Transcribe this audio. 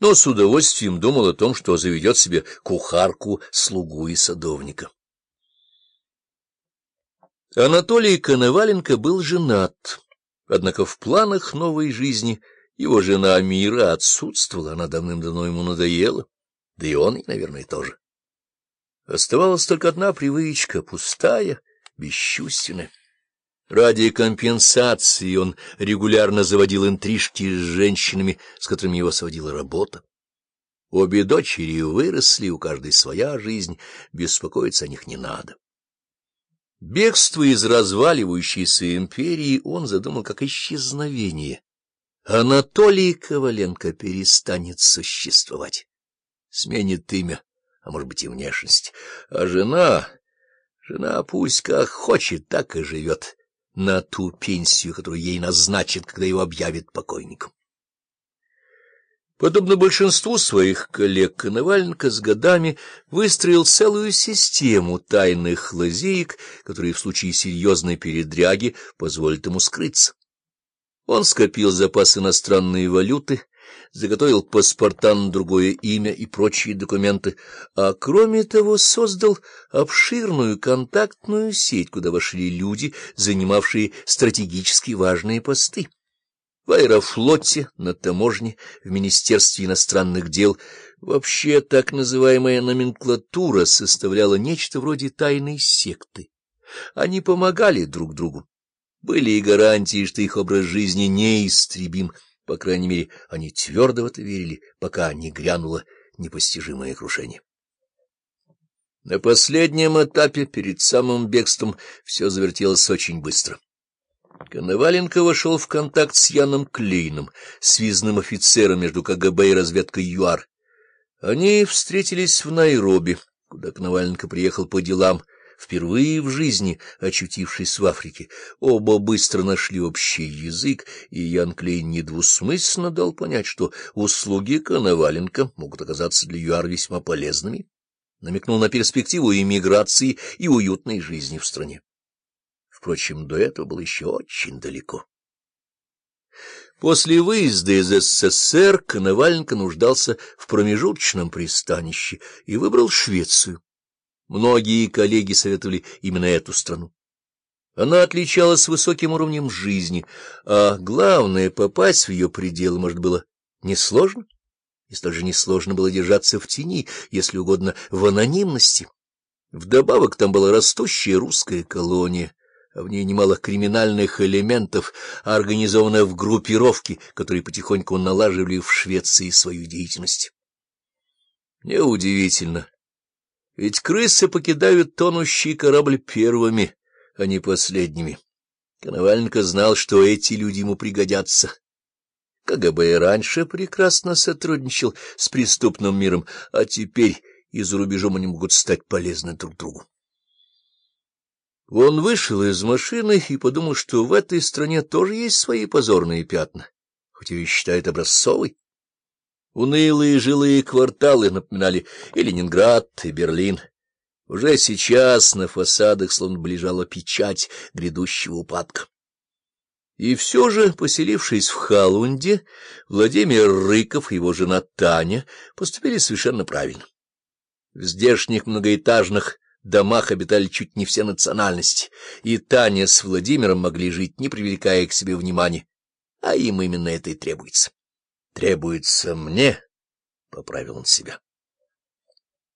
но с удовольствием думал о том, что заведет себе кухарку, слугу и садовника. Анатолий Коноваленко был женат, однако в планах новой жизни его жена Мира отсутствовала, она давным-давно ему надоела, да и он, наверное, тоже. Оставалась только одна привычка, пустая, бесчувственная. Ради компенсации он регулярно заводил интрижки с женщинами, с которыми его сводила работа. Обе дочери выросли, у каждой своя жизнь, беспокоиться о них не надо. Бегство из разваливающейся империи он задумал как исчезновение. Анатолий Коваленко перестанет существовать, сменит имя а может быть и внешность. А жена... Жена пусть как хочет, так и живет на ту пенсию, которую ей назначат, когда его объявят покойником. Подобно большинству своих коллег, Коноваленко с годами выстроил целую систему тайных лазеек, которые в случае серьезной передряги позволят ему скрыться. Он скопил запас иностранной валюты, заготовил паспорта на другое имя и прочие документы, а кроме того создал обширную контактную сеть, куда вошли люди, занимавшие стратегически важные посты. В аэрофлоте, на таможне, в Министерстве иностранных дел вообще так называемая номенклатура составляла нечто вроде тайной секты. Они помогали друг другу. Были и гарантии, что их образ жизни неистребим — по крайней мере, они твердо в это верили, пока не грянуло непостижимое крушение. На последнем этапе, перед самым бегством, все завертелось очень быстро. Коноваленко вошел в контакт с Яном Клейном, связным офицером между КГБ и разведкой ЮАР. Они встретились в Найроби, куда Коноваленко приехал по делам, впервые в жизни очутившись в Африке. Оба быстро нашли общий язык, и Ян Клейн недвусмысленно дал понять, что услуги Коноваленко могут оказаться для ЮАР весьма полезными. Намекнул на перспективу иммиграции и уютной жизни в стране. Впрочем, до этого было еще очень далеко. После выезда из СССР Коноваленко нуждался в промежуточном пристанище и выбрал Швецию. Многие коллеги советовали именно эту страну. Она отличалась высоким уровнем жизни, а главное, попасть в ее пределы, может, было несложно, и столь же несложно было держаться в тени, если угодно, в анонимности. Вдобавок там была растущая русская колония, а в ней немало криминальных элементов, организованных в группировки, которые потихоньку налаживали в Швеции свою деятельность. Неудивительно ведь крысы покидают тонущий корабль первыми, а не последними. Коноваленко знал, что эти люди ему пригодятся. КГБ и раньше прекрасно сотрудничал с преступным миром, а теперь и за рубежом они могут стать полезны друг другу. Он вышел из машины и подумал, что в этой стране тоже есть свои позорные пятна, хоть ее считают образцовой. Унылые жилые кварталы напоминали и Ленинград, и Берлин. Уже сейчас на фасадах словно ближала печать грядущего упадка. И все же, поселившись в Халунде, Владимир Рыков и его жена Таня поступили совершенно правильно. В здешних многоэтажных домах обитали чуть не все национальности, и Таня с Владимиром могли жить, не привлекая к себе внимания, а им именно это и требуется требуется мне, — поправил он себя.